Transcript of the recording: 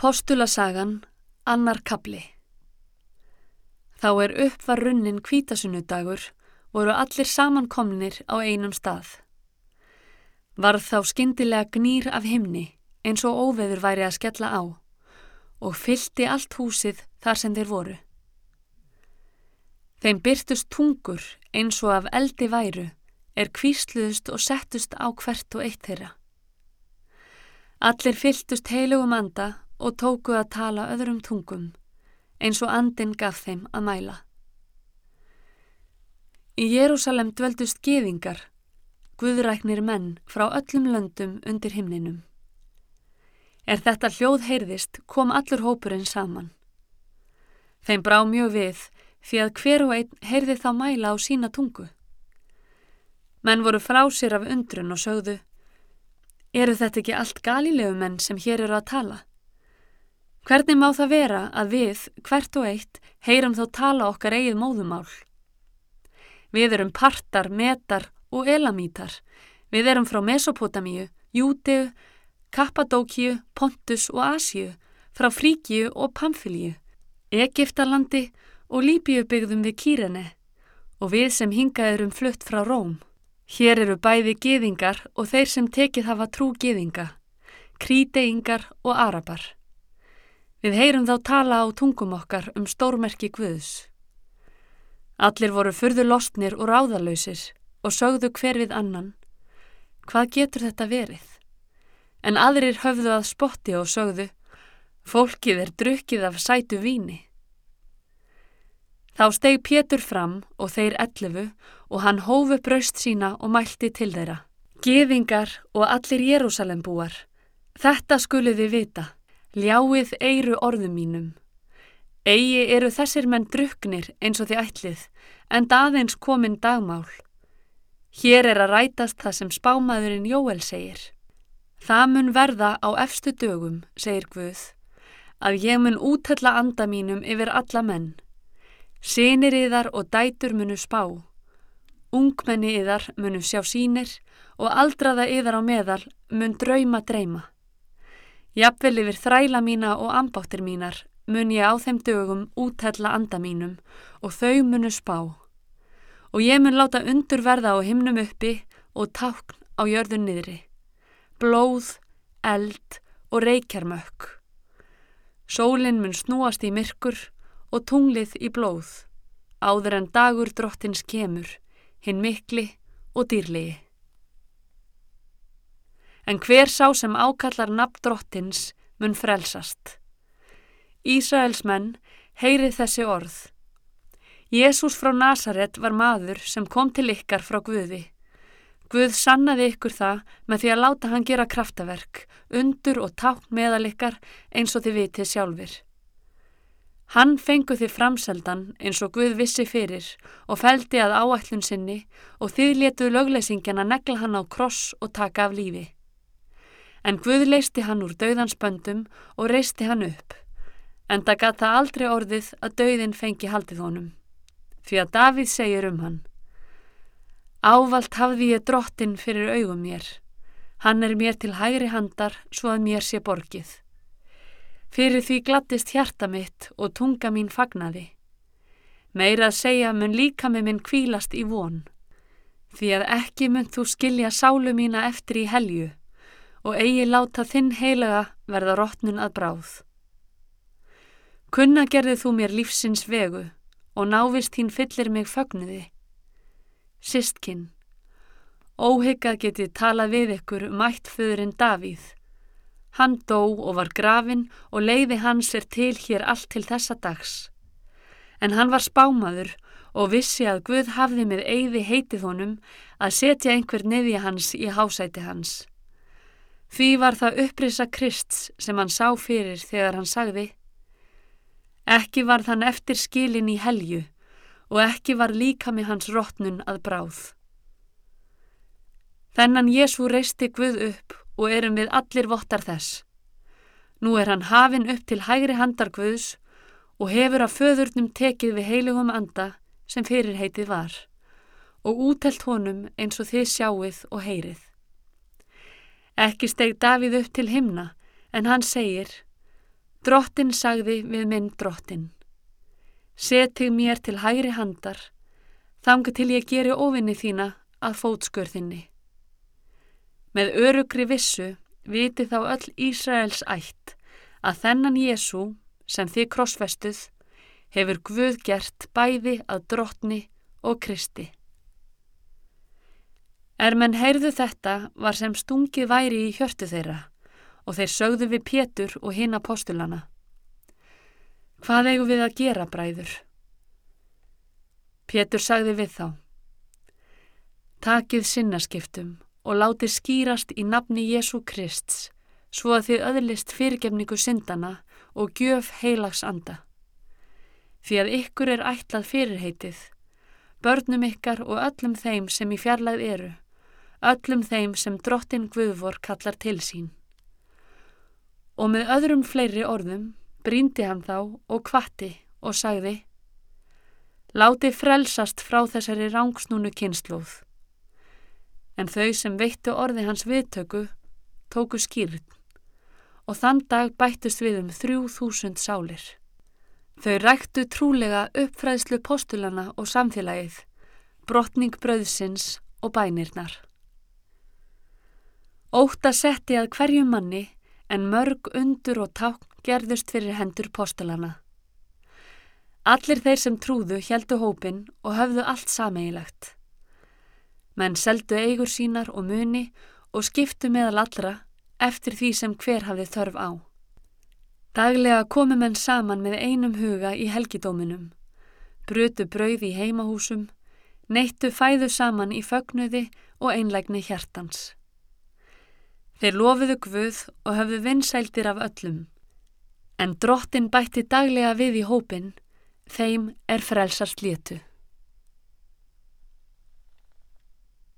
Postulasagan, annar kapli Þá er upp var runnin kvítasunnudagur, voru allir samankomnir á einum stað. Varð þá skindilega gnýr af himni, eins og óveður væri að skella á, og fylti allt húsið þar sem þeir voru. Þeim byrtust tungur eins og af eldi væru, er kvísluðust og settust á hvert og eitt þeirra. Allir fyltust heilugum anda og tóku að tala öðrum tungum, eins og andin gaf þeim að mæla. Í Jérúsalem dveldust geðingar, guðræknir menn frá öllum löndum undir himninum. Er þetta hljóð heyrðist kom allur hópurinn saman. Þeim brá mjög við því að hver og einn heyrði þá mæla á sína tungu. Menn voru frá sér af undrun og sögðu, eru þetta ekki allt galilegu menn sem hér eru að tala? Hvernig má það vera að við, hvert og eitt, heyram þá tala okkar eigið móðumál? Við erum partar, metar og elamítar. Við erum frá Mesopotamíu, Júteu, Kappadókíu, Pontus og Asíu, frá Fríkíu og Pamfilíu, Egiptalandi og Líbíu byggðum við Kýrene og við sem hingað erum flutt frá Róm. Hér eru bæði geðingar og þeir sem tekið hafa trú geðinga, kríteingar og arabar. Við heyrum þá tala á tungum okkar um stórmerki Guðs. Allir voru fyrðu lostnir og ráðalöysir og sögðu hver við annan. Hvað getur þetta verið? En aðrir höfðu að spotti og sögðu, fólkið er drukkið af sætu víni. Þá steg Pétur fram og þeir ellefu og hann hófu braust sína og mælti til þeirra. Geðingar og allir Jérúsalembúar, þetta skuluði vita. Ljáið eiru orðum mínum. Egi eru þessir menn druknir eins og því ætlið, en aðeins komin dagmál. Hér er að rætast það sem spámaðurinn Jóel segir. Það mun verða á efstu dögum, segir Guð, að ég mun útella anda mínum yfir alla menn. Sinir yðar og dætur munu spá. Ungmenni yðar munu sjá sínir og aldraða yðar á meðal mun drauma dreyma. Jafnvel yfir þræla mína og ambáttir mínar mun ég á þeim dögum úthella anda mínum og þau munu spá. Og ég mun láta undur verða á himnum uppi og tákn á jörðun niðri. Blóð, eld og reykjarmökk. Sólinn mun snúast í myrkur og tunglið í blóð. Áður en dagur drottins kemur, hinn mikli og dýrlegi en hver sá sem ákallar nafn drottins mun frelsast. Ísraels menn heyrið þessi orð. Jésús frá Nazaret var maður sem kom til ykkar frá Guði. Guð sannaði ykkur það með því að láta hann gera kraftaverk, undur og tákn meðal ykkar eins og þið vitið sjálfur. Hann fengu þið framseldan eins og Guð vissi fyrir og feldi að áætlun sinni og þið letuð lögleysingjan að negla hann á kross og taka af lífi. En Guð leisti hann úr dauðansböndum og reisti hann upp. En það gata aldrei orðið að dauðin fengi haldið honum. Því að Davíð segir um hann. Ávalt hafði ég drottin fyrir augum mér. Hann er mér til hægri handar svo að mér sé borgið. Fyrir því glattist hjarta mitt og tunga mín fagnaði. Meira að segja mun líka með minn kvílast í von. Því að ekki mun þú skilja sálu mína eftir í helju og eigi láta þinn heilaga verða rótnun að bráð. Kunna gerði þú mér lífsins vegu og návist þín fyllir mig fögnuði. Sistkinn, óhyggað getið talað við ykkur mættföðurinn Davíð. Hann dó og var grafin og leiði hans er til hér allt til þessa dags. En hann var spámaður og vissi að Guð hafði með eigði heitið honum að setja einhver neðja hans í hásæti hans. Því var það upprisa Krists sem hann sá fyrir þegar hann sagði Ekki var þann eftir skilin í helju og ekki var líka með hans rótnun að bráð. Þennan Jésu reisti Guð upp og erum við allir vottar þess. Nú er hann hafin upp til hægri handar Guðs og hefur að föðurnum tekið við heilugum anda sem fyrir heitið var og útelt honum eins og þið sjáuð og heyrið. Ekki steg Davíð upp til himna en hann segir Drottin sagði við minn drottin. Setið mér til hægri handar, þanga til ég geri ofinni þína að fótskörðinni. Með örugri vissu viti þá öll Ísraels ætt að þennan Jésu sem þið krossvestuð hefur Guð gert bæði að drottni og Kristi. Er menn heyrðu þetta var sem stungið væri í hjörtu þeirra og þeir sögðu við Pétur og hinn apostulana. Hvað eigum við að gera, bræður? Pétur sagði við þá. Takið sinnaskiptum og látið skýrast í nafni Jésu Krists svo að þið öðlist fyrirgefningu syndana og gjöf heilags anda. Því að ykkur er ætlað fyrirheitið, börnum ykkar og öllum þeim sem í fjarlæð eru, öllum þeim sem drottin Guðvor kallar til sín. Og með öðrum fleiri orðum bríndi hann þá og kvatti og sagði Láti frelsast frá þessari rángsnúnu kynnslóð. En þau sem veittu orði hans viðtöku tóku skýrn og þann dag bættust við um þrjú þúsund sálir. Þau ræktu trúlega uppfræðslu postulana og samfélagið, brotning bröðsins og bænirnar. Óta setti að hverju manni en mörg undur og ták gerðust fyrir hendur postulana. Allir þeir sem trúðu heldu hópin og höfðu allt sameigilegt. Menn seldu eigur sínar og muni og skiptu meðal allra eftir því sem hver hafði þörf á. Daglega komu menn saman með einum huga í helgidóminum, brutu brauð í heimahúsum, neittu fæðu saman í fögnuði og einlægni hjertans. Þeir lofiðu gvuð og höfðu vinsældir af öllum, en drottin bætti daglega við í hópin, þeim er frelsast létu.